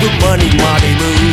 the money, money move.